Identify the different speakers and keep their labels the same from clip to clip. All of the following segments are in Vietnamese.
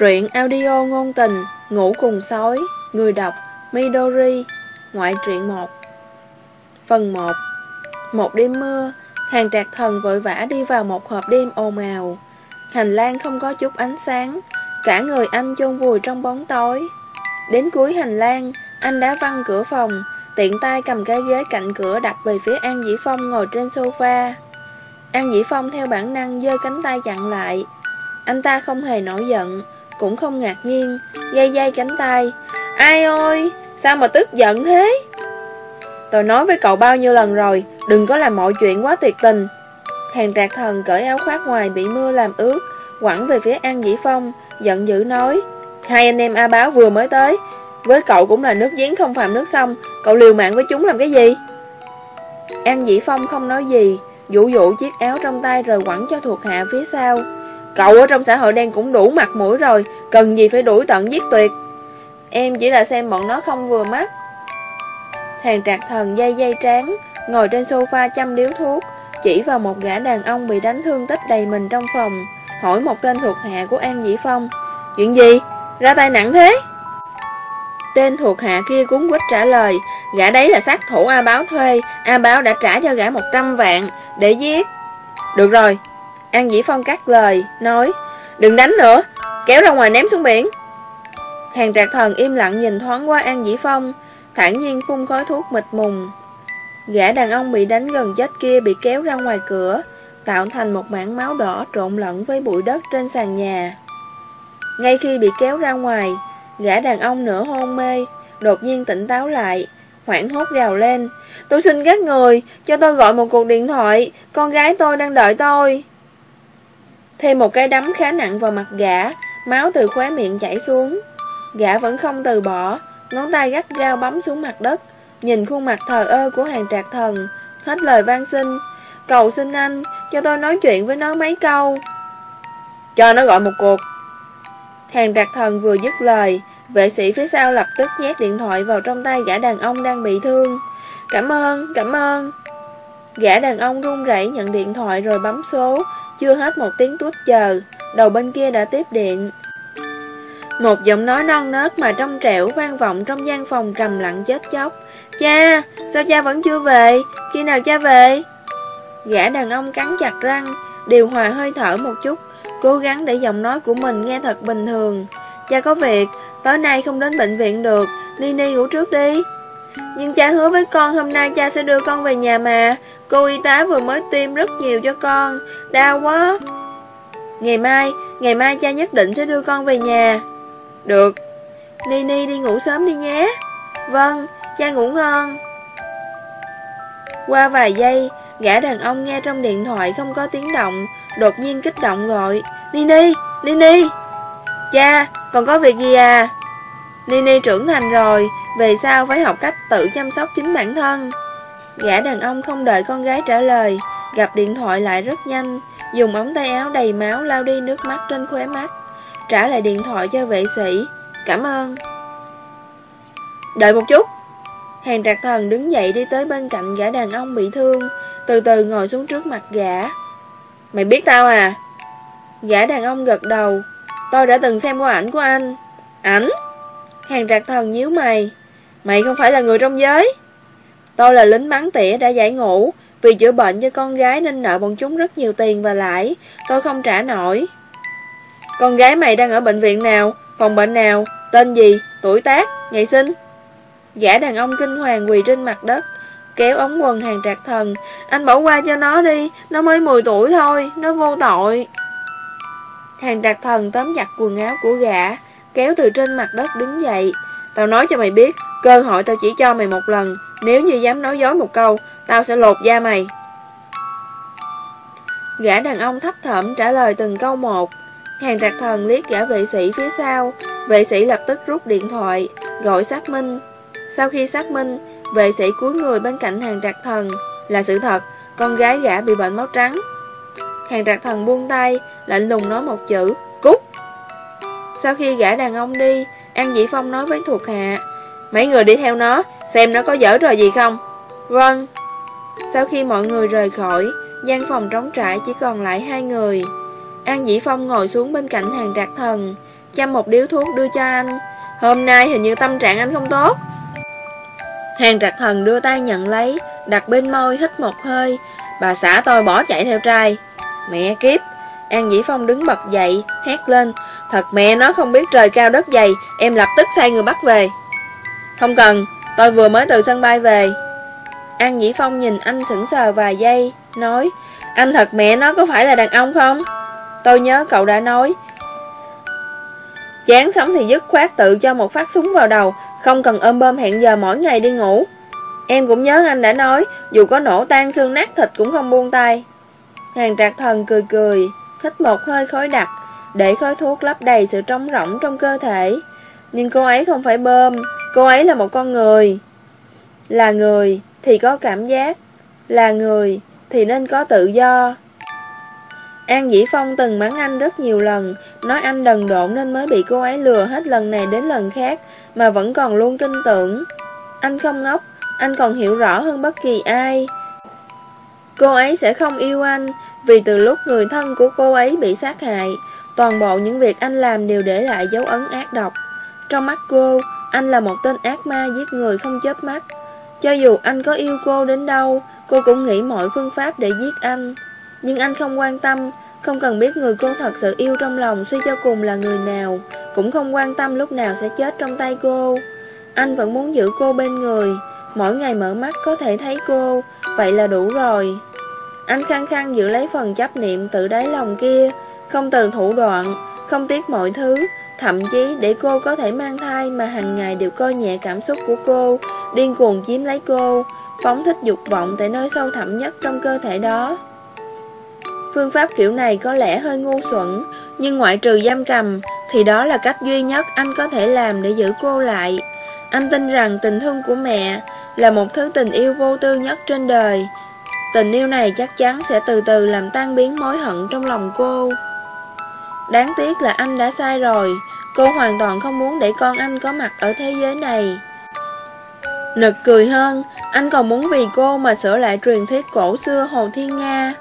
Speaker 1: Truyện audio ngôn tình, Ngủ cùng sói, Người đọc, Midori, Ngoại truyện 1 Phần 1 Một đêm mưa, Hàng trạc thần vội vã đi vào một hộp đêm ồn ào. Hành lang không có chút ánh sáng, Cả người anh chôn vùi trong bóng tối. Đến cuối hành lang, Anh đã văng cửa phòng, Tiện tay cầm cái ghế cạnh cửa đặt về phía An Dĩ Phong ngồi trên sofa. An Dĩ Phong theo bản năng giơ cánh tay chặn lại. Anh ta không hề nổi giận cũng không ngạc nhiên, Dây dây cánh tay. Ai ơi, sao mà tức giận thế? Tôi nói với cậu bao nhiêu lần rồi, Đừng có làm mọi chuyện quá tuyệt tình. Hàng trạc thần cởi áo khoác ngoài bị mưa làm ướt, Quẳng về phía An Dĩ Phong, Giận dữ nói, Hai anh em A Báo vừa mới tới, Với cậu cũng là nước giếng không phạm nước sông, Cậu liều mạng với chúng làm cái gì? An Dĩ Phong không nói gì, Vũ vũ chiếc áo trong tay rồi quẳng cho thuộc hạ phía sau. Cậu ở trong xã hội đen cũng đủ mặt mũi rồi, Cần gì phải đuổi tận giết tuyệt Em chỉ là xem bọn nó không vừa mắt Hàng trạc thần dây dây tráng, Ngồi trên sofa chăm điếu thuốc, Chỉ vào một gã đàn ông bị đánh thương tích đầy mình trong phòng, Hỏi một tên thuộc hạ của An Dĩ Phong, Chuyện gì? Ra tay nặng thế? Tên thuộc hạ kia cuốn quýt trả lời, Gã đấy là sát thủ A Báo thuê, A Báo đã trả cho gã 100 vạn Để giết Được rồi An Dĩ Phong cắt lời, Nói, Đừng đánh nữa, Kéo ra ngoài ném xuống biển. Hàng trạc thần im lặng nhìn thoáng qua An Dĩ Phong, thản nhiên phun khói thuốc mịt mùng. Gã đàn ông bị đánh gần chết kia bị kéo ra ngoài cửa, Tạo thành một mảng máu đỏ trộn lẫn với bụi đất trên sàn nhà. Ngay khi bị kéo ra ngoài, Gã đàn ông nửa hôn mê, Đột nhiên tỉnh táo lại, Hoảng hốt gào lên, Tôi xin các người, Cho tôi gọi một cuộc điện thoại, Con gái tôi đang đợi tôi. Thêm một cái đấm khá nặng vào mặt gã Máu từ khóe miệng chảy xuống. Gã vẫn không từ bỏ Ngón tay gắt gao bấm xuống mặt đất Nhìn khuôn mặt thờ ơ của hàng trạc thần Hết lời van xin. Cầu xin anh Cho tôi nói chuyện với nó mấy câu. Cho nó gọi một cuộc. Hàng trạc thần vừa dứt lời Vệ sĩ phía sau lập tức nhét điện thoại vào trong tay gã đàn ông đang bị thương. Cảm ơn, cảm ơn. Gã đàn ông run rẩy nhận điện thoại rồi bấm số chưa hết một tiếng tuốt chờ Đầu bên kia đã tiếp điện Một giọng nói non nớt mà trong trẻo vang vọng trong gian phòng trầm lặng chết chóc Cha, sao cha vẫn chưa về? Khi nào cha về? Gã đàn ông cắn chặt răng Điều hòa hơi thở một chút Cố gắng để giọng nói của mình nghe thật bình thường Cha có việc Tối nay không đến bệnh viện được Nini ngủ trước đi Nhưng cha hứa với con hôm nay cha sẽ đưa con về nhà mà Cô y tá vừa mới tiêm rất nhiều cho con. Đau quá. Ngày mai Ngày mai cha nhất định sẽ đưa con về nhà. Được. Nini đi ngủ sớm đi nhé. Vâng Cha ngủ ngon. Qua vài giây, Gã đàn ông nghe trong điện thoại không có tiếng động, Đột nhiên kích động gọi, Nini Nini. Cha, còn có việc gì à? Nini trưởng thành rồi, Về sau phải học cách tự chăm sóc chính bản thân. Gã đàn ông không đợi con gái trả lời, Gặp điện thoại lại rất nhanh, Dùng ống tay áo đầy máu lau đi nước mắt trên khóe mắt, Trả lại điện thoại cho vệ sĩ. Cảm ơn. Đợi một chút. Hàng trạc thần đứng dậy đi tới bên cạnh gã đàn ông bị thương, Từ từ ngồi xuống trước mặt gã. Mày biết tao à? Gã đàn ông gật đầu. Tôi đã từng xem qua ảnh của anh. Ảnh? Hàng trạc thần nhíu mày. Mày không phải là người trong giới. Tôi là lính bắn tỉa đã giải ngũ. Vì chữa bệnh cho con gái nên nợ bọn chúng rất nhiều tiền và lãi. Tôi không trả nổi. Con gái mày đang ở bệnh viện nào? Phòng bệnh nào? Tên gì? Tuổi tác? Ngày sinh? Gã đàn ông kinh hoàng quỳ trên mặt đất, Kéo ống quần hàng trạc thần. Anh bỏ qua cho nó đi, Nó mới 10 tuổi thôi, Nó vô tội. Hàng trạc thần tóm chặt quần áo của gã, Kéo từ trên mặt đất đứng dậy. Tao nói cho mày biết, Cơ hội tao chỉ cho mày một lần. Nếu như dám nói dối một câu, Tao sẽ lột da mày. Gã đàn ông thấp thẩm trả lời từng câu một. Hàng trạc thần liếc gã vệ sĩ phía sau. Vệ sĩ lập tức rút điện thoại, Gọi xác minh. Sau khi xác minh, Vệ sĩ cuối người bên cạnh hàng trạc thần, Là sự thật, Con gái gã bị bệnh máu trắng. Hàng trạc thần buông tay, Lạnh lùng nói một chữ, Cút. Sau khi gã đàn ông đi, An Dĩ Phong nói với thuộc hạ Mấy người đi theo nó Xem nó có dở trò gì không Vâng Sau khi mọi người rời khỏi gian phòng trống trải chỉ còn lại hai người An Dĩ Phong ngồi xuống bên cạnh hàng trạc thần chăm một điếu thuốc đưa cho anh. Hôm nay hình như tâm trạng anh không tốt. Hàng trạc thần đưa tay nhận lấy, đặt bên môi hít một hơi. Bà xã tôi bỏ chạy theo trai. Mẹ kiếp! An Dĩ Phong đứng bật dậy, hét lên. Thật mẹ nó không biết trời cao đất dày, em lập tức sai người bắt về. Không cần, tôi vừa mới từ sân bay về. An Dĩ Phong nhìn anh sững sờ vài giây, nói Anh thật mẹ nó có phải là đàn ông không? Tôi nhớ cậu đã nói Chán sống thì dứt khoát tự cho một phát súng vào đầu Không cần ôm bơm hẹn giờ mỗi ngày đi ngủ Em cũng nhớ anh đã nói Dù có nổ tan xương nát thịt cũng không buông tay Hàng trạc thần cười cười Hít một hơi khói đặc Để khói thuốc lấp đầy sự trống rỗng trong cơ thể Nhưng cô ấy không phải bơm Cô ấy là một con người Là người thì có cảm giác Là người thì nên có tự do An Dĩ Phong từng mắng anh rất nhiều lần, nói anh đần độn nên mới bị cô ấy lừa hết lần này đến lần khác, mà vẫn còn luôn tin tưởng. Anh không ngốc, anh còn hiểu rõ hơn bất kỳ ai. Cô ấy sẽ không yêu anh, vì từ lúc người thân của cô ấy bị sát hại, toàn bộ những việc anh làm đều để lại dấu ấn ác độc. Trong mắt cô, anh là một tên ác ma giết người không chớp mắt. Cho dù anh có yêu cô đến đâu, cô cũng nghĩ mọi phương pháp để giết anh. Nhưng anh không quan tâm, không cần biết người cô thật sự yêu trong lòng suy cho cùng là người nào, cũng không quan tâm lúc nào sẽ chết trong tay cô. Anh vẫn muốn giữ cô bên người, mỗi ngày mở mắt có thể thấy cô, vậy là đủ rồi. Anh khăng khăng giữ lấy phần chấp niệm tự đáy lòng kia, không từ thủ đoạn, không tiếc mọi thứ, thậm chí để cô có thể mang thai mà hàng ngày đều coi nhẹ cảm xúc của cô, điên cuồng chiếm lấy cô, phóng thích dục vọng tại nơi sâu thẳm nhất trong cơ thể đó. Phương pháp kiểu này có lẽ hơi ngu xuẩn, nhưng ngoại trừ giam cầm, thì đó là cách duy nhất anh có thể làm để giữ cô lại. Anh tin rằng tình thương của mẹ là một thứ tình yêu vô tư nhất trên đời. Tình yêu này chắc chắn sẽ từ từ làm tan biến mối hận trong lòng cô. Đáng tiếc là anh đã sai rồi, cô hoàn toàn không muốn để con anh có mặt ở thế giới này. Nực cười hơn, anh còn muốn vì cô mà sửa lại truyền thuyết cổ xưa Hồ Thiên Nga.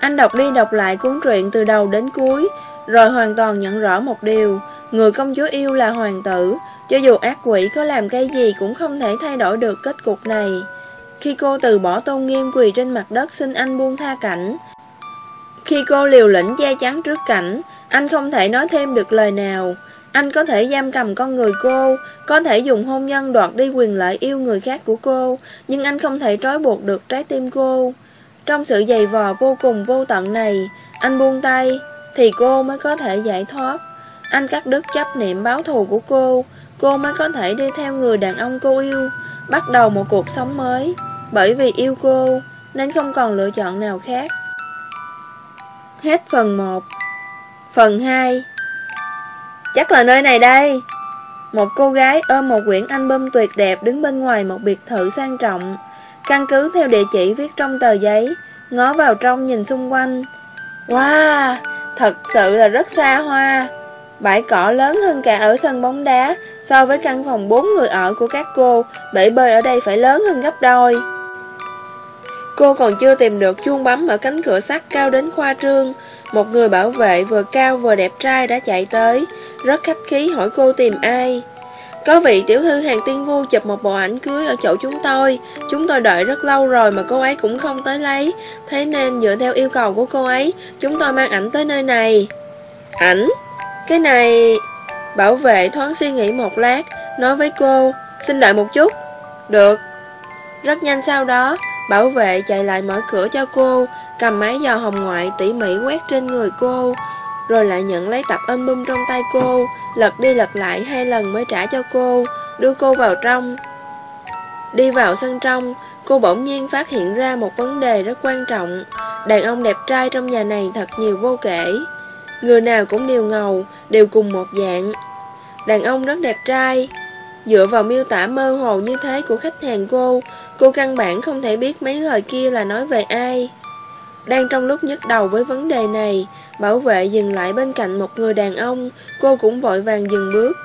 Speaker 1: Anh đọc đi đọc lại cuốn truyện từ đầu đến cuối, rồi hoàn toàn nhận rõ một điều, người công chúa yêu là hoàng tử, cho dù ác quỷ có làm cái gì cũng không thể thay đổi được kết cục này. Khi cô từ bỏ tôn nghiêm quỳ trên mặt đất xin anh buông tha cảnh, khi cô liều lĩnh che chắn trước cảnh, anh không thể nói thêm được lời nào. Anh có thể giam cầm con người cô, có thể dùng hôn nhân đoạt đi quyền lợi yêu người khác của cô, nhưng anh không thể trói buộc được trái tim cô. Trong sự dày vò vô cùng vô tận này, anh buông tay, thì cô mới có thể giải thoát. Anh cắt đứt chấp niệm báo thù của cô, cô mới có thể đi theo người đàn ông cô yêu, bắt đầu một cuộc sống mới. Bởi vì yêu cô, nên không còn lựa chọn nào khác. Hết phần 1 Phần 2 Chắc là nơi này đây. Một cô gái ôm một quyển album tuyệt đẹp đứng bên ngoài một biệt thự sang trọng. Căn cứ theo địa chỉ viết trong tờ giấy Ngó vào trong nhìn xung quanh. Wow, thật sự là rất xa hoa. Bãi cỏ lớn hơn cả ở sân bóng đá So với căn phòng 4 người ở của các cô Bể bơi ở đây phải lớn hơn gấp đôi. Cô còn chưa tìm được chuông bấm ở cánh cửa sắt cao đến khoa trương. Một người bảo vệ vừa cao vừa đẹp trai đã chạy tới, Rất khách khí hỏi cô tìm ai. Có vị tiểu thư hàng tiên vu chụp một bộ ảnh cưới ở chỗ chúng tôi. Chúng tôi đợi rất lâu rồi mà cô ấy cũng không tới lấy. Thế nên dựa theo yêu cầu của cô ấy, Chúng tôi mang ảnh tới nơi này. Ảnh? Cái này... Bảo vệ thoáng suy nghĩ một lát, Nói với cô, Xin đợi một chút. Được. Rất nhanh sau đó, Bảo vệ chạy lại mở cửa cho cô. Cầm máy dò hồng ngoại tỉ mỉ quét trên người cô, Rồi lại nhận lấy tập album trong tay cô, Lật đi lật lại hai lần mới trả cho cô, Đưa cô vào trong. Đi vào sân trong, Cô bỗng nhiên phát hiện ra một vấn đề rất quan trọng. Đàn ông đẹp trai trong nhà này thật nhiều vô kể. Người nào cũng đều ngầu, Đều cùng một dạng. Đàn ông rất đẹp trai. Dựa vào miêu tả mơ hồ như thế của khách hàng cô Cô căn bản không thể biết mấy lời kia là nói về ai. Đang trong lúc nhức đầu với vấn đề này Bảo vệ dừng lại bên cạnh một người đàn ông Cô cũng vội vàng dừng bước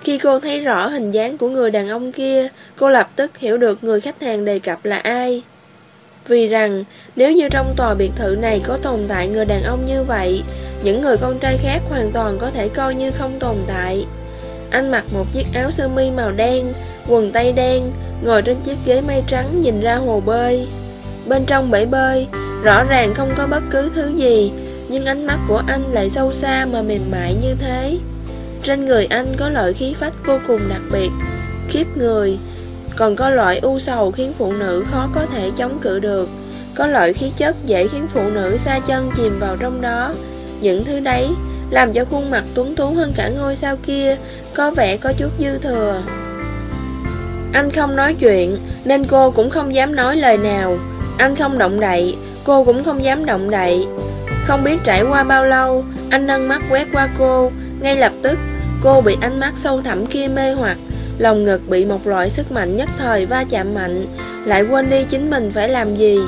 Speaker 1: Khi cô thấy rõ hình dáng của người đàn ông kia Cô lập tức hiểu được người khách hàng đề cập là ai Vì rằng nếu như trong tòa biệt thự này có tồn tại người đàn ông như vậy những người con trai khác hoàn toàn có thể coi như không tồn tại. Anh mặc một chiếc áo sơ mi màu đen, quần tây đen, ngồi trên chiếc ghế mây trắng nhìn ra hồ bơi. Bên trong bể bơi, rõ ràng không có bất cứ thứ gì, nhưng ánh mắt của anh lại sâu xa mà mềm mại như thế. Trên người anh có loại khí phách vô cùng đặc biệt, khiếp người, còn có loại u sầu khiến phụ nữ khó có thể chống cự được. Có loại khí chất dễ khiến phụ nữ xa chân chìm vào trong đó. Những thứ đấy làm cho khuôn mặt tuấn tú hơn cả ngôi sao kia, có vẻ có chút dư thừa. Anh không nói chuyện, nên cô cũng không dám nói lời nào. Anh không động đậy, cô cũng không dám động đậy. Không biết trải qua bao lâu, anh nâng mắt quét qua cô, ngay lập tức, cô bị ánh mắt sâu thẳm kia mê hoặc, lòng ngực bị một loại sức mạnh nhất thời va chạm mạnh, lại quên đi chính mình phải làm gì.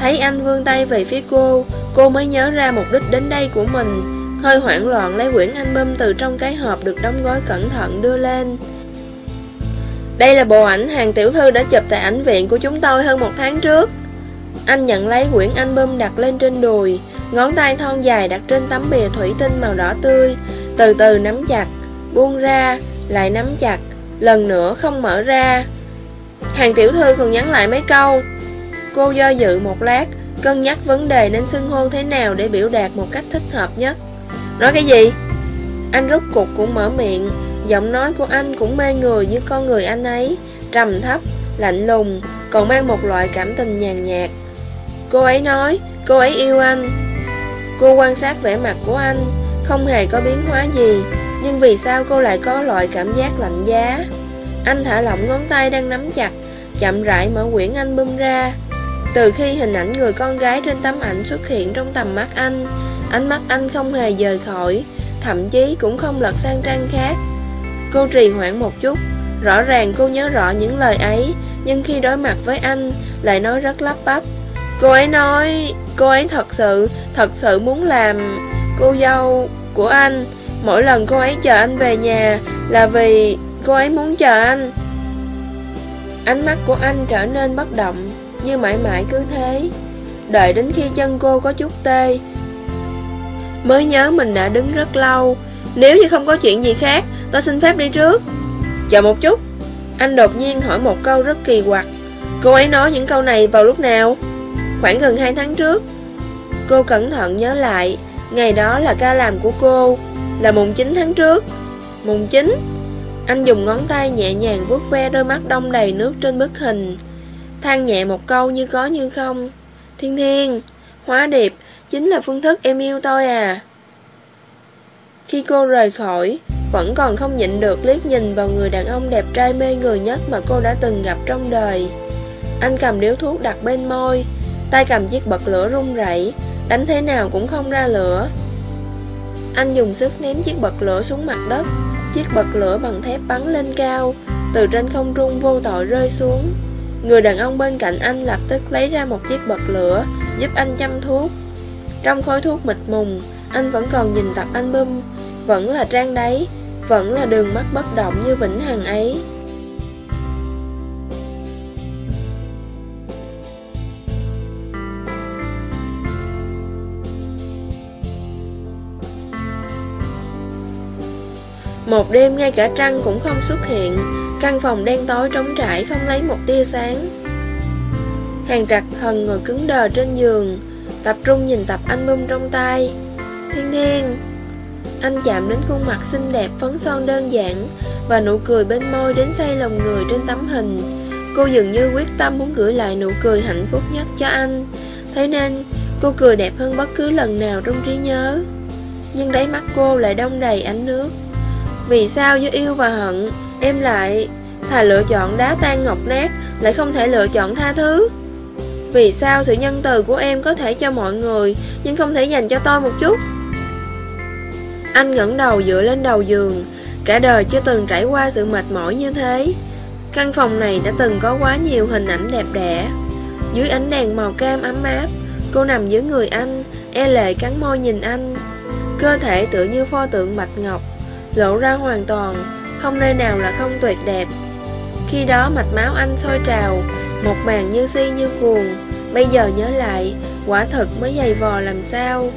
Speaker 1: Thấy anh vươn tay về phía cô, cô mới nhớ ra mục đích đến đây của mình, hơi hoảng loạn lấy quyển album từ trong cái hộp được đóng gói cẩn thận đưa lên. Đây là bộ ảnh hàng tiểu thư đã chụp tại ảnh viện của chúng tôi hơn một tháng trước. Anh nhận lấy quyển album đặt lên trên đùi, ngón tay thon dài đặt trên tấm bìa thủy tinh màu đỏ tươi, từ từ nắm chặt, buông ra, lại nắm chặt, lần nữa không mở ra. Hàng tiểu thư còn nhắn lại mấy câu. Cô do dự một lát, cân nhắc vấn đề nên xưng hô thế nào để biểu đạt một cách thích hợp nhất. Nói cái gì? Anh rút cục cũng mở miệng, giọng nói của anh cũng mê người như con người anh ấy, trầm thấp, lạnh lùng, còn mang một loại cảm tình nhàn nhạt. Cô ấy nói, cô ấy yêu anh. Cô quan sát vẻ mặt của anh, không hề có biến hóa gì, nhưng vì sao cô lại có loại cảm giác lạnh giá? Anh thả lỏng ngón tay đang nắm chặt, chậm rãi mở quyển anh bung ra. Từ khi hình ảnh người con gái trên tấm ảnh xuất hiện trong tầm mắt anh, ánh mắt anh không hề rời khỏi, thậm chí cũng không lật sang trang khác. Cô trì hoãn một chút, rõ ràng cô nhớ rõ những lời ấy, nhưng khi đối mặt với anh, lại nói rất lắp bắp. Cô ấy nói, cô ấy thật sự, thật sự muốn làm cô dâu của anh. Mỗi lần cô ấy chờ anh về nhà là vì cô ấy muốn chờ anh. Ánh mắt của anh trở nên bất động, như mãi mãi cứ thế. Đợi đến khi chân cô có chút tê, mới nhớ mình đã đứng rất lâu. Nếu như không có chuyện gì khác, tôi xin phép đi trước. Chờ một chút. Anh đột nhiên hỏi một câu rất kỳ quặc. Cô ấy nói những câu này vào lúc nào? Khoảng gần 2 tháng trước. Cô cẩn thận nhớ lại, Ngày đó là ca làm của cô, Là mùng 9 tháng trước. Mùng 9 Anh dùng ngón tay nhẹ nhàng vuốt ve đôi mắt đông đầy nước trên bức hình, than nhẹ một câu như có như không. Thiên thiên, Hóa điệp, Chính là phương thức em yêu tôi à. Khi cô rời khỏi, Vẫn còn không nhịn được liếc nhìn vào người đàn ông đẹp trai mê người nhất Mà cô đã từng gặp trong đời. Anh cầm điếu thuốc đặt bên môi Tay cầm chiếc bật lửa rung rẩy, Đánh thế nào cũng không ra lửa. Anh dùng sức ném chiếc bật lửa xuống mặt đất. Chiếc bật lửa bằng thép bắn lên cao, Từ trên không trung vô tội rơi xuống. Người đàn ông bên cạnh anh lập tức lấy ra một chiếc bật lửa, Giúp anh chăm thuốc. Trong khói thuốc mịt mùng, Anh vẫn còn nhìn tập album. Vẫn là trang đấy Vẫn là đường mắt bất động như vĩnh hằng ấy. Một đêm ngay cả trăng cũng không xuất hiện. Căn phòng đen tối trống trải không lấy một tia sáng. Hàng trạc thần ngồi cứng đờ trên giường, Tập trung nhìn tập album trong tay. Thiên thiên Anh chạm đến khuôn mặt xinh đẹp phấn son đơn giản Và nụ cười bên môi đến say lòng người trên tấm hình. Cô dường như quyết tâm muốn gửi lại nụ cười hạnh phúc nhất cho anh. Thế nên, cô cười đẹp hơn bất cứ lần nào trong trí nhớ. Nhưng đáy mắt cô lại đông đầy ánh nước vì sao giữa yêu và hận? Em lại Thà lựa chọn đá tan ngọc nát, Lại không thể lựa chọn tha thứ. Vì sao sự nhân từ của em có thể cho mọi người, Nhưng không thể dành cho tôi một chút? Anh ngẩng đầu dựa lên đầu giường, Cả đời chưa từng trải qua sự mệt mỏi như thế. Căn phòng này đã từng có quá nhiều hình ảnh đẹp đẽ. Dưới ánh đèn màu cam ấm áp, Cô nằm dưới người anh E lệ cắn môi nhìn anh. Cơ thể tựa như pho tượng bạch ngọc lộ ra hoàn toàn, không nơi nào là không tuyệt đẹp. Khi đó mạch máu anh sôi trào, một màn như si như cuồng, bây giờ nhớ lại, quả thật mới dày vò làm sao.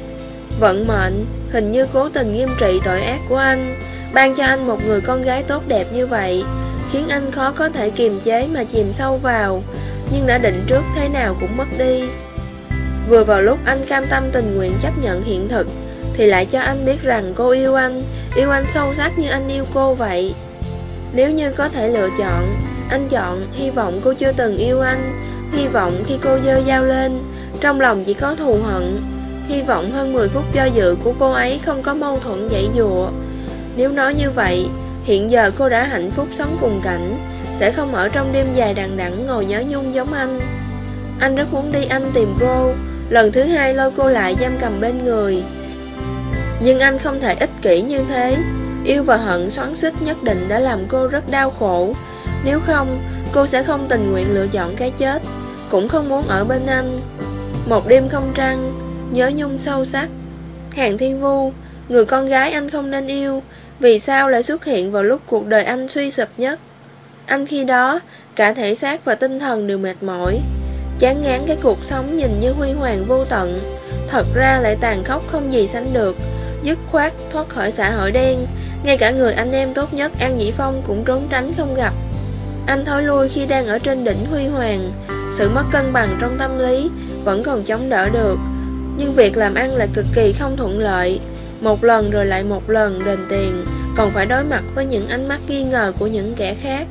Speaker 1: Vận mệnh hình như cố tình nghiêm trị tội ác của anh Ban cho anh một người con gái tốt đẹp như vậy Khiến anh khó có thể kiềm chế mà chìm sâu vào Nhưng đã định trước thế nào cũng mất đi Vừa vào lúc anh cam tâm tình nguyện chấp nhận hiện thực Thì lại cho anh biết rằng cô yêu anh Yêu anh sâu sắc như anh yêu cô vậy. Nếu như có thể lựa chọn, Anh chọn hy vọng cô chưa từng yêu anh, Hy vọng khi cô dơ dao lên, Trong lòng chỉ có thù hận. Hy vọng hơn 10 phút do dự của cô ấy không có mâu thuẫn dãy dụa. Nếu nói như vậy, Hiện giờ cô đã hạnh phúc sống cùng cảnh, Sẽ không ở trong đêm dài đằng đẵng ngồi nhớ nhung giống anh. Anh rất muốn đi anh tìm cô. Lần thứ hai lôi cô lại giam cầm bên người. Nhưng anh không thể ích kỷ như thế. Yêu và hận xoắn xích nhất định đã làm cô rất đau khổ. Nếu không, cô sẽ không tình nguyện lựa chọn cái chết. Cũng không muốn ở bên anh. Một đêm không trăng Nhớ nhung sâu sắc. Hàng Thiên Vu Người con gái anh không nên yêu Vì sao lại xuất hiện vào lúc cuộc đời anh suy sụp nhất? Anh khi đó Cả thể xác và tinh thần đều mệt mỏi. Chán ngán cái cuộc sống nhìn như huy hoàng vô tận. Thật ra lại tàn khốc không gì sánh được. Dứt khoát, thoát khỏi xã hội đen. Ngay cả người anh em tốt nhất, An Dĩ Phong cũng trốn tránh không gặp. Anh thối lui khi đang ở trên đỉnh huy hoàng. Sự mất cân bằng trong tâm lý Vẫn còn chống đỡ được. Nhưng việc làm ăn là cực kỳ không thuận lợi. Một lần rồi lại một lần đền tiền, Còn phải đối mặt với những ánh mắt nghi ngờ của những kẻ khác.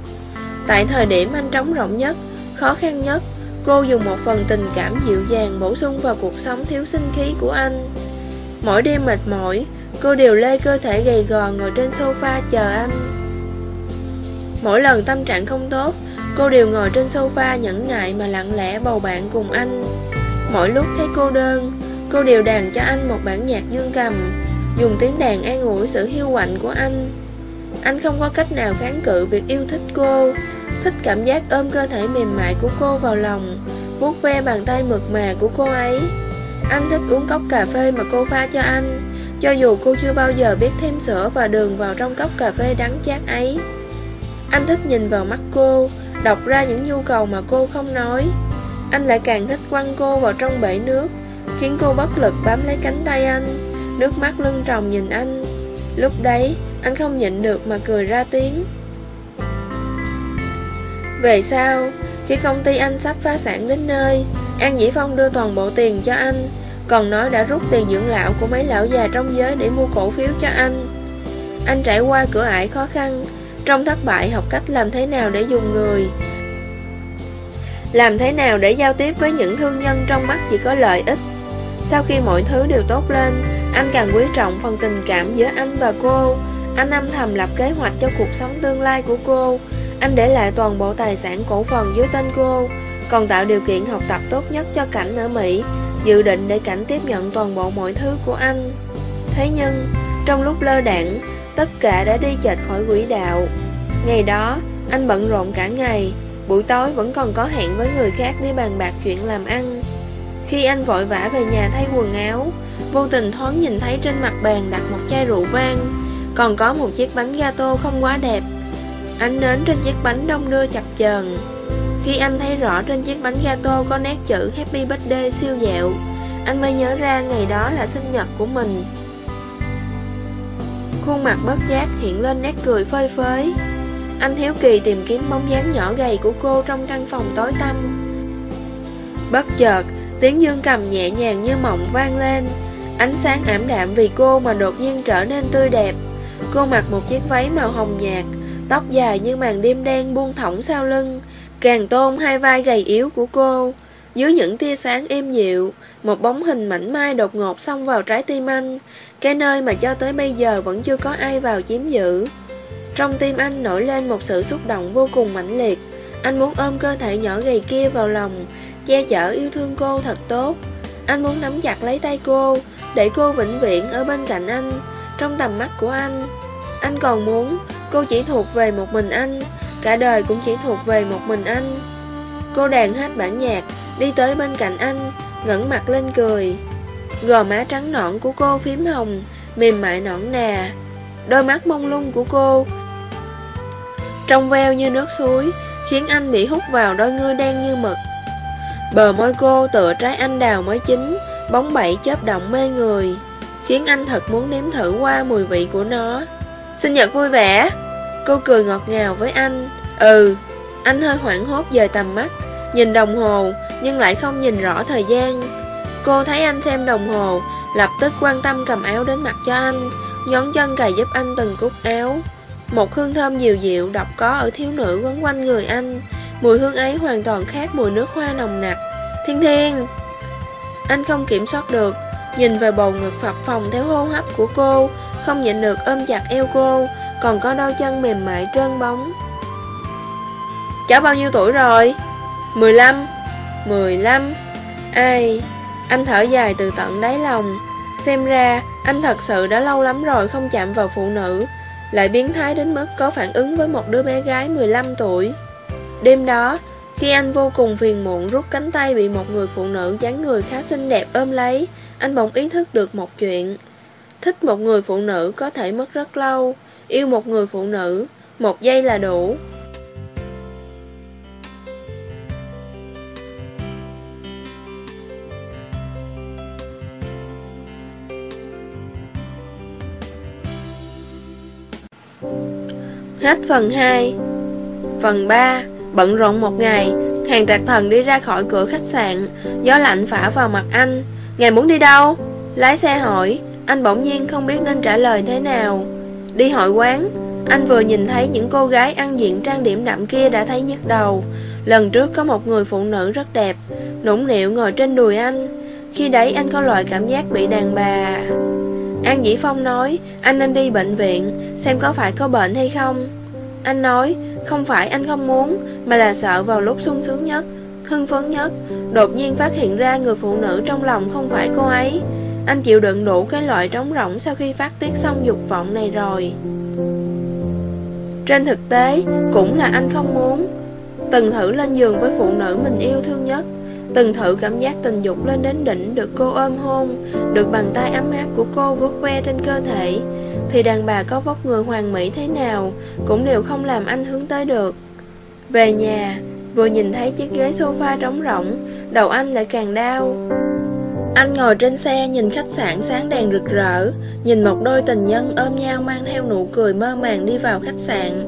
Speaker 1: Tại thời điểm anh trống rộng nhất, Khó khăn nhất, Cô dùng một phần tình cảm dịu dàng bổ sung vào cuộc sống thiếu sinh khí của anh. Mỗi đêm mệt mỏi, Cô đều lê cơ thể gầy gò ngồi trên sofa chờ anh. Mỗi lần tâm trạng không tốt, Cô đều ngồi trên sofa nhẫn nại mà lặng lẽ bầu bạn cùng anh. Mỗi lúc thấy cô đơn, Cô đều đàn cho anh một bản nhạc dương cầm, Dùng tiếng đàn an ủi sự hiu quạnh của anh. Anh không có cách nào kháng cự việc yêu thích cô, Thích cảm giác ôm cơ thể mềm mại của cô vào lòng, vuốt ve bàn tay mượt mà của cô ấy. Anh thích uống cốc cà phê mà cô pha cho anh. Cho dù cô chưa bao giờ biết thêm sữa và đường vào trong cốc cà phê đắng chát ấy. Anh thích nhìn vào mắt cô Đọc ra những nhu cầu mà cô không nói. Anh lại càng thích quăng cô vào trong bể nước Khiến cô bất lực bám lấy cánh tay anh. Nước mắt lưng tròng nhìn anh. Lúc đấy anh không nhịn được mà cười ra tiếng. Về sau, khi công ty anh sắp phá sản đến nơi, An Dĩ Phong đưa toàn bộ tiền cho anh, còn nói đã rút tiền dưỡng lão của mấy lão già trong giới để mua cổ phiếu cho anh. Anh trải qua cửa ải khó khăn, trong thất bại học cách làm thế nào để dùng người. Làm thế nào để giao tiếp với những thương nhân trong mắt chỉ có lợi ích. Sau khi mọi thứ đều tốt lên, anh càng quý trọng phần tình cảm giữa anh và cô. Anh âm thầm lập kế hoạch cho cuộc sống tương lai của cô. Anh để lại toàn bộ tài sản cổ phần dưới tên cô còn tạo điều kiện học tập tốt nhất cho Cảnh ở Mỹ Dự định để Cảnh tiếp nhận toàn bộ mọi thứ của anh. Thế nhưng, trong lúc lơ đảng Tất cả đã đi chệch khỏi quỹ đạo. Ngày đó, anh bận rộn cả ngày Buổi tối vẫn còn có hẹn với người khác đi bàn bạc chuyện làm ăn. Khi anh vội vã về nhà thay quần áo Vô tình thoáng nhìn thấy trên mặt bàn đặt một chai rượu vang Còn có một chiếc bánh gato không quá đẹp. Ánh nến trên chiếc bánh đông đưa chập chờn. Khi anh thấy rõ trên chiếc bánh gato có nét chữ Happy Birthday siêu dẹo Anh mới nhớ ra ngày đó là sinh nhật của mình. Khuôn mặt bất giác hiện lên nét cười phơi phới. Anh hiếu kỳ tìm kiếm bóng dáng nhỏ gầy của cô trong căn phòng tối tăm. Bất chợt, tiếng dương cầm nhẹ nhàng như mộng vang lên. Ánh sáng ảm đạm vì cô mà đột nhiên trở nên tươi đẹp. Cô mặc một chiếc váy màu hồng nhạt Tóc dài như màn đêm đen buông thõng sau lưng. Càng tôn hai vai gầy yếu của cô. Dưới những tia sáng êm dịu, Một bóng hình mảnh mai đột ngột xông vào trái tim anh. Cái nơi mà cho tới bây giờ vẫn chưa có ai vào chiếm giữ. Trong tim anh nổi lên một sự xúc động vô cùng mãnh liệt. Anh muốn ôm cơ thể nhỏ gầy kia vào lòng, Che chở yêu thương cô thật tốt. Anh muốn nắm chặt lấy tay cô, Để cô vĩnh viễn ở bên cạnh anh, Trong tầm mắt của anh. Anh còn muốn, Cô chỉ thuộc về một mình anh Cả đời cũng chỉ thuộc về một mình anh. Cô đàn hết bản nhạc, Đi tới bên cạnh anh, ngẩng mặt lên cười. Gò má trắng nõn của cô phím hồng, Mềm mại nõn nà. Đôi mắt mông lung của cô Trong veo như nước suối, Khiến anh bị hút vào đôi ngươi đen như mực. Bờ môi cô tựa trái anh đào mới chín, Bóng bẩy chớp động mê người, Khiến anh thật muốn nếm thử qua mùi vị của nó. Sinh nhật vui vẻ! Cô cười ngọt ngào với anh. Ừ Anh hơi hoảng hốt dời tầm mắt, Nhìn đồng hồ, Nhưng lại không nhìn rõ thời gian. Cô thấy anh xem đồng hồ, Lập tức quan tâm cầm áo đến mặt cho anh, Nhón chân cài giúp anh từng cúc áo. Một hương thơm dịu dịu độc có ở thiếu nữ quấn quanh người anh, Mùi hương ấy hoàn toàn khác mùi nước hoa nồng nặc. Thiên thiên! Anh không kiểm soát được, Nhìn về bầu ngực phập phồng theo hô hấp của cô, Không nhịn được ôm chặt eo cô, Còn có đôi chân mềm mại trơn bóng. Cháu bao nhiêu tuổi rồi? 15 15 Ai? Anh thở dài từ tận đáy lòng. Xem ra, anh thật sự đã lâu lắm rồi không chạm vào phụ nữ. Lại biến thái đến mức có phản ứng với một đứa bé gái 15 tuổi. Đêm đó, Khi anh vô cùng phiền muộn rút cánh tay bị một người phụ nữ dáng người khá xinh đẹp ôm lấy, Anh bỗng ý thức được một chuyện. Thích một người phụ nữ có thể mất rất lâu, Yêu một người phụ nữ, Một giây là đủ. Hết phần 2 Phần 3 Bận rộn một ngày, Hàng trạc thần đi ra khỏi cửa khách sạn, Gió lạnh phả vào mặt anh. Ngài muốn đi đâu? Lái xe hỏi. Anh bỗng nhiên không biết nên trả lời thế nào. Đi hội quán. Anh vừa nhìn thấy những cô gái ăn diện trang điểm đậm kia đã thấy nhức đầu. Lần trước có một người phụ nữ rất đẹp, Nũng nịu ngồi trên đùi anh. Khi đấy anh có loại cảm giác bị đàn bà. An Dĩ Phong nói, Anh nên đi bệnh viện, Xem có phải có bệnh hay không. Anh nói, Không phải anh không muốn, Mà là sợ vào lúc sung sướng nhất, Hưng phấn nhất. Đột nhiên phát hiện ra người phụ nữ trong lòng không phải cô ấy. Anh chịu đựng đủ cái loại trống rỗng Sau khi phát tiết xong dục vọng này rồi. Trên thực tế, Cũng là anh không muốn. Từng thử lên giường với phụ nữ mình yêu thương nhất. Từng thử cảm giác tình dục lên đến đỉnh Được cô ôm hôn, Được bàn tay ấm áp của cô vuốt ve trên cơ thể. Thì đàn bà có vóc người hoàn mỹ thế nào Cũng đều không làm anh hướng tới được. Về nhà, Vừa nhìn thấy chiếc ghế sofa trống rỗng, Đầu anh lại càng đau. Anh ngồi trên xe nhìn khách sạn sáng đèn rực rỡ, Nhìn một đôi tình nhân ôm nhau mang theo nụ cười mơ màng đi vào khách sạn.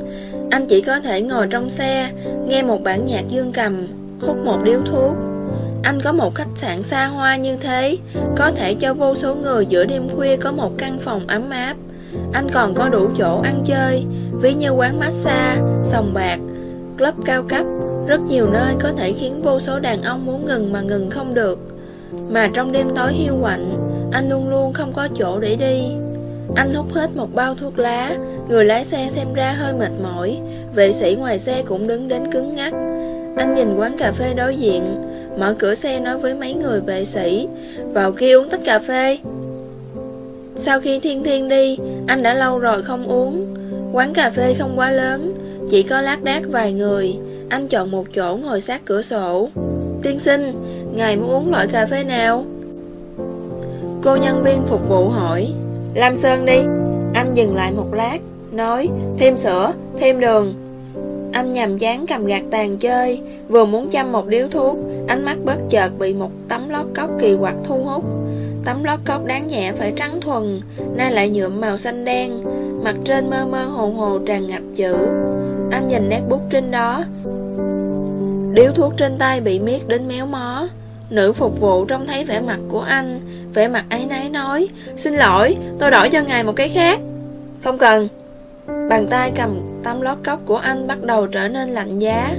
Speaker 1: Anh chỉ có thể ngồi trong xe, Nghe một bản nhạc dương cầm, Hút một điếu thuốc. Anh có một khách sạn xa hoa như thế, Có thể cho vô số người giữa đêm khuya có một căn phòng ấm áp. Anh còn có đủ chỗ ăn chơi Ví như quán massage, sòng bạc, club cao cấp. Rất nhiều nơi có thể khiến vô số đàn ông muốn ngừng mà ngừng không được. Mà trong đêm tối hiu quạnh Anh luôn luôn không có chỗ để đi. Anh hút hết một bao thuốc lá Người lái xe xem ra hơi mệt mỏi. Vệ sĩ ngoài xe cũng đứng đến cứng ngắc. Anh nhìn quán cà phê đối diện Mở cửa xe nói với mấy người vệ sĩ Vào kia uống tách cà phê. Sau khi Thiên Thiên đi anh đã lâu rồi không uống. Quán cà phê không quá lớn Chỉ có lác đác vài người. Anh chọn một chỗ ngồi sát cửa sổ. Tiên sinh Ngài muốn uống loại cà phê nào? Cô nhân viên phục vụ hỏi. Lam Sơn đi. Anh dừng lại một lát Nói thêm sữa, thêm đường. Anh nhàm chán cầm gạt tàn chơi Vừa muốn chăm một điếu thuốc Ánh mắt bất chợt bị một tấm lót cốc kỳ quặc thu hút. Tấm lót cốc đáng nhẹ phải trắng thuần Nay lại nhuộm màu xanh đen Mặt trên mơ mơ hồ hồ tràn ngập chữ. Anh nhìn nét bút trên đó. Điếu thuốc trên tay bị miết đến méo mó. Nữ phục vụ trông thấy vẻ mặt của anh Vẻ mặt ấy nấy nói Xin lỗi, tôi đổi cho ngài một cái khác. Không cần. Bàn tay cầm tấm lót cốc của anh bắt đầu trở nên lạnh giá.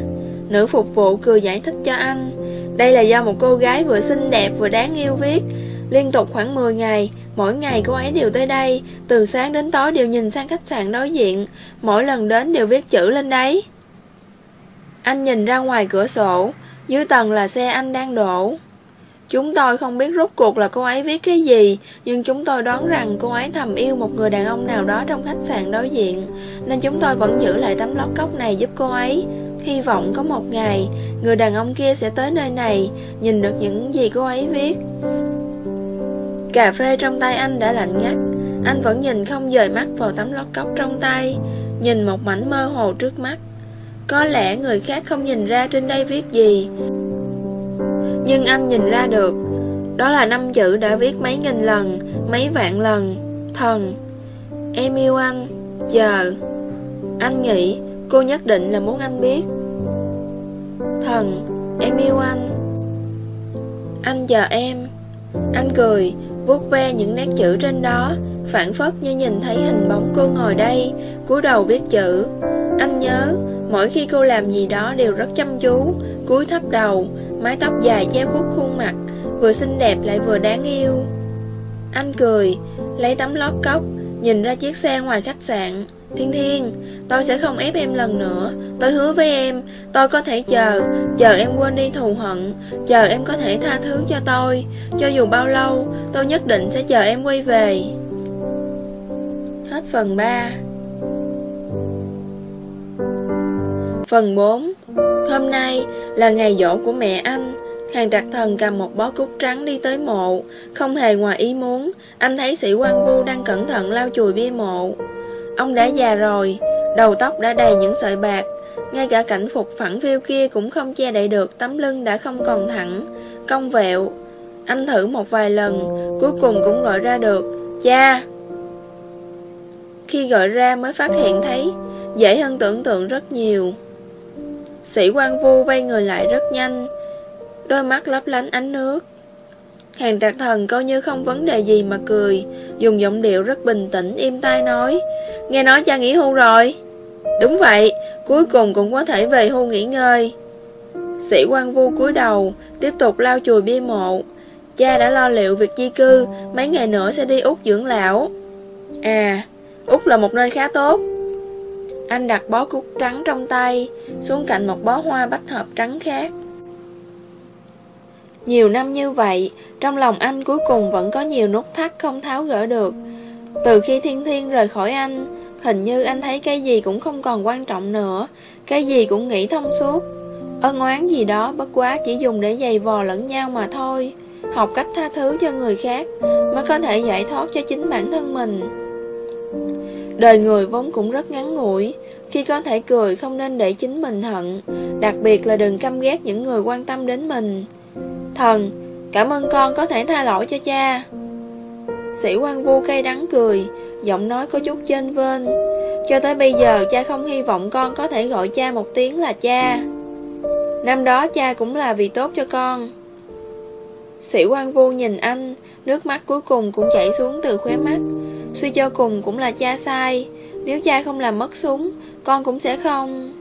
Speaker 1: Nữ phục vụ cười giải thích cho anh Đây là do một cô gái vừa xinh đẹp vừa đáng yêu viết Liên tục khoảng 10 ngày, Mỗi ngày cô ấy đều tới đây. Từ sáng đến tối đều nhìn sang khách sạn đối diện. Mỗi lần đến đều viết chữ lên đấy. Anh nhìn ra ngoài cửa sổ. Dưới tầng là xe anh đang đổ. Chúng tôi không biết rốt cuộc là cô ấy viết cái gì, Nhưng chúng tôi đoán rằng cô ấy thầm yêu một người đàn ông nào đó trong khách sạn đối diện. Nên chúng tôi vẫn giữ lại tấm lót cốc này giúp cô ấy. Hy vọng có một ngày, Người đàn ông kia sẽ tới nơi này, Nhìn được những gì cô ấy viết. Cà phê trong tay anh đã lạnh ngắt Anh vẫn nhìn không dời mắt vào tấm lót cốc trong tay Nhìn một mảnh mơ hồ trước mắt Có lẽ người khác không nhìn ra trên đây viết gì nhưng anh nhìn ra được Đó là năm chữ đã viết mấy nghìn lần, mấy vạn lần. Thần. Em yêu anh. Chờ. Anh nghĩ cô nhất định là muốn anh biết. Thần. Em yêu anh. Anh chờ em. Anh cười, vuốt ve những nét chữ trên đó, phản phất như nhìn thấy hình bóng cô ngồi đây, cúi đầu viết chữ. Anh nhớ, mỗi khi cô làm gì đó đều rất chăm chú, cúi thấp đầu, mái tóc dài che khuất khuôn mặt, vừa xinh đẹp lại vừa đáng yêu. Anh cười, lấy tấm lót cốc, nhìn ra chiếc xe ngoài khách sạn. Thiên Thiên, tôi sẽ không ép em lần nữa. Tôi hứa với em, tôi có thể chờ, chờ em quên đi thù hận, chờ em có thể tha thứ cho tôi. Cho dù bao lâu, tôi nhất định sẽ chờ em quay về. Hết phần 3 Phần 4 Hôm nay là ngày dỗ của mẹ anh. Hàng trạc thần cầm một bó cúc trắng đi tới mộ. Không hề ngoài ý muốn Anh thấy sĩ quan vu đang cẩn thận lau chùi bia mộ. Ông đã già rồi, Đầu tóc đã đầy những sợi bạc. Ngay cả cảnh phục phẳng phiu kia Cũng không che đậy được, Tấm lưng đã không còn thẳng, Cong vẹo. Anh thử một vài lần, Cuối cùng cũng gọi ra được, Cha. Khi gọi ra mới phát hiện thấy, Dễ hơn tưởng tượng rất nhiều. Sĩ quan vu vây người lại rất nhanh, Đôi mắt lấp lánh ánh nước. Hàng trạc thần coi như không vấn đề gì mà cười, Dùng giọng điệu rất bình tĩnh im tai nói. Nghe nói cha nghỉ hưu rồi. Đúng vậy, Cuối cùng cũng có thể về hưu nghỉ ngơi. Sĩ quan vu cúi đầu, Tiếp tục lau chùi bia mộ. Cha đã lo liệu việc di cư, Mấy ngày nữa sẽ đi Úc dưỡng lão. À Úc là một nơi khá tốt. Anh đặt bó cúc trắng trong tay, Xuống cạnh một bó hoa bách hợp trắng khác nhiều năm như vậy, trong lòng anh cuối cùng vẫn có nhiều nút thắt không tháo gỡ được. Từ khi Thiên Thiên rời khỏi anh, hình như anh thấy cái gì cũng không còn quan trọng nữa, cái gì cũng nghĩ thông suốt. Ân oán gì đó bất quá chỉ dùng để giày vò lẫn nhau mà thôi. Học cách tha thứ cho người khác mới có thể giải thoát cho chính bản thân mình. Đời người vốn cũng rất ngắn ngủi, khi có thể cười không nên để chính mình hận, đặc biệt là đừng căm ghét những người quan tâm đến mình. Thần, cảm ơn con có thể tha lỗi cho cha. Sĩ quan vu cây đắng cười, giọng nói có chút trên vên. Cho tới bây giờ cha không hy vọng con có thể gọi cha một tiếng là cha. Năm đó cha cũng là vì tốt cho con. Sĩ quan vu nhìn anh, nước mắt cuối cùng cũng chảy xuống từ khóe mắt. Suy cho cùng cũng là cha sai. Nếu cha không làm mất súng, con cũng sẽ không...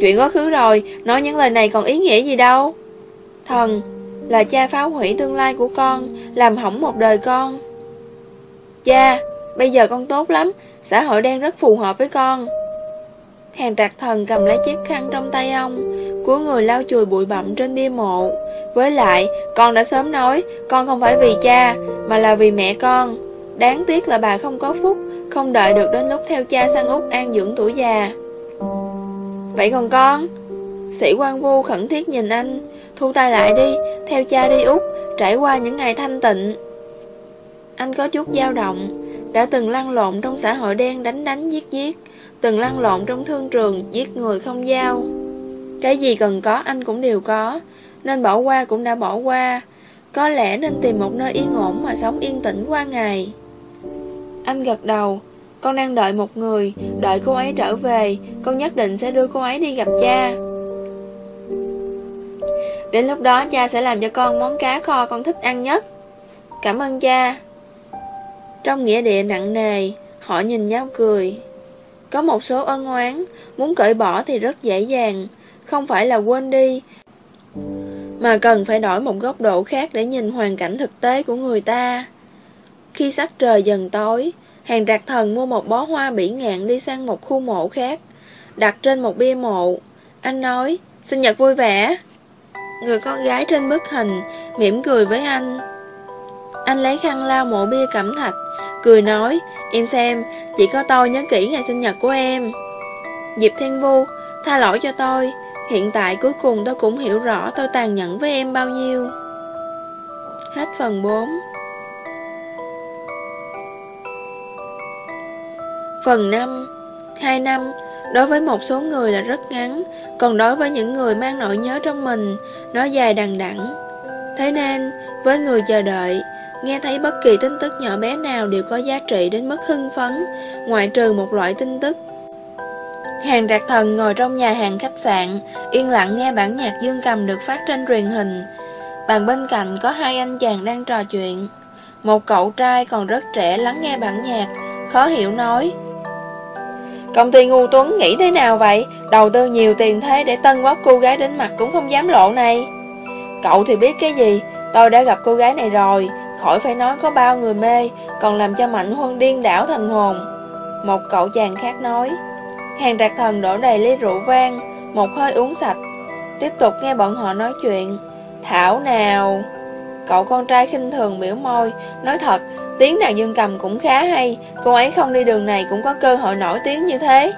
Speaker 1: Chuyện quá khứ rồi, nói những lời này còn ý nghĩa gì đâu. Thần, là cha phá hủy tương lai của con, làm hỏng một đời con. Cha, bây giờ con tốt lắm, xã hội đang rất phù hợp với con. Hàng trạc thần cầm lấy chiếc khăn trong tay ông, cuối người lau chùi bụi bặm trên bia mộ. Với lại, con đã sớm nói, con không phải vì cha, mà là vì mẹ con. Đáng tiếc là bà không có phúc, không đợi được đến lúc theo cha sang Úc an dưỡng tuổi già. Vậy còn con? Sĩ quan Vu khẩn thiết nhìn anh, Thu tay lại đi, theo cha đi Úc, trải qua những ngày thanh tịnh. Anh có chút dao động, đã từng lăn lộn trong xã hội đen đánh đánh giết giết, từng lăn lộn trong thương trường giết người không giao. Cái gì cần có anh cũng đều có, nên bỏ qua cũng đã bỏ qua. Có lẽ nên tìm một nơi yên ổn mà sống yên tĩnh qua ngày. Anh gật đầu, con đang đợi một người, đợi cô ấy trở về, con nhất định sẽ đưa cô ấy đi gặp cha. Đến lúc đó cha sẽ làm cho con món cá kho con thích ăn nhất. Cảm ơn cha. Trong nghĩa địa nặng nề, Họ nhìn nhau cười. Có một số ân oán, Muốn cởi bỏ thì rất dễ dàng, Không phải là quên đi, Mà cần phải đổi một góc độ khác Để nhìn hoàn cảnh thực tế của người ta. Khi sắc trời dần tối, Hàng trạc thần mua một bó hoa bỉ ngạn Đi sang một khu mộ khác, Đặt trên một bia mộ. Anh nói, Sinh nhật vui vẻ. Người con gái trên bức hình, mỉm cười với anh. Anh lấy khăn lau mộ bia cẩm thạch, Cười nói, Em xem Chỉ có tôi nhớ kỹ ngày sinh nhật của em. Diệp Thiên Vu, Tha lỗi cho tôi, Hiện tại cuối cùng tôi cũng hiểu rõ tôi tàn nhẫn với em bao nhiêu. Hết phần 4 Phần 5 2 năm Đối với một số người là rất ngắn Còn đối với những người mang nỗi nhớ trong mình Nó dài đằng đẵng Thế nên, với người chờ đợi, nghe thấy bất kỳ tin tức nhỏ bé nào đều có giá trị đến mức hưng phấn, ngoại trừ một loại tin tức. Hàng trạc thần ngồi trong nhà hàng khách sạn, yên lặng nghe bản nhạc dương cầm được phát trên truyền hình. Bàn bên cạnh có hai anh chàng đang trò chuyện. Một cậu trai còn rất trẻ lắng nghe bản nhạc, khó hiểu nói. Công ty ngu tuấn nghĩ thế nào vậy? Đầu tư nhiều tiền thế để tân bóp cô gái đến mặt cũng không dám lộ này. Cậu thì biết cái gì, tôi đã gặp cô gái này rồi, khỏi phải nói có bao người mê, còn làm cho Mạnh Huân điên đảo thần hồn. Một cậu chàng khác nói. Hàng trạc thần đổ đầy ly rượu vang, một hơi uống sạch. Tiếp tục nghe bọn họ nói chuyện. Thảo nào... Cậu con trai khinh thường biểu môi, nói thật, tiếng nàng dương cầm cũng khá hay, cô ấy không đi đường này cũng có cơ hội nổi tiếng như thế.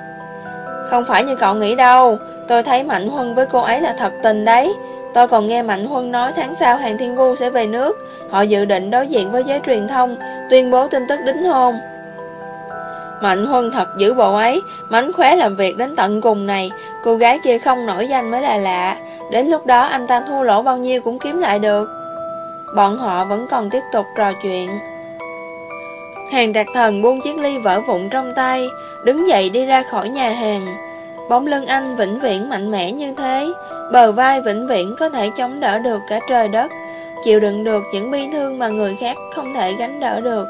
Speaker 1: Không phải như cậu nghĩ đâu, tôi thấy Mạnh Huân với cô ấy là thật tình đấy. Tôi còn nghe Mạnh Huân nói tháng sau Hàng Thiên Vu sẽ về nước, họ dự định đối diện với giới truyền thông, tuyên bố tin tức đính hôn. Mạnh Huân thật giữ bộ ấy, mánh khóe làm việc đến tận cùng này, cô gái kia không nổi danh mới là lạ, đến lúc đó anh ta thua lỗ bao nhiêu cũng kiếm lại được. Bọn họ vẫn còn tiếp tục trò chuyện. Hàng đặc thần buông chiếc ly vỡ vụn trong tay, đứng dậy đi ra khỏi nhà hàng. Bóng lưng anh vĩnh viễn mạnh mẽ như thế, bờ vai vĩnh viễn có thể chống đỡ được cả trời đất, chịu đựng được những bi thương mà người khác không thể gánh đỡ được.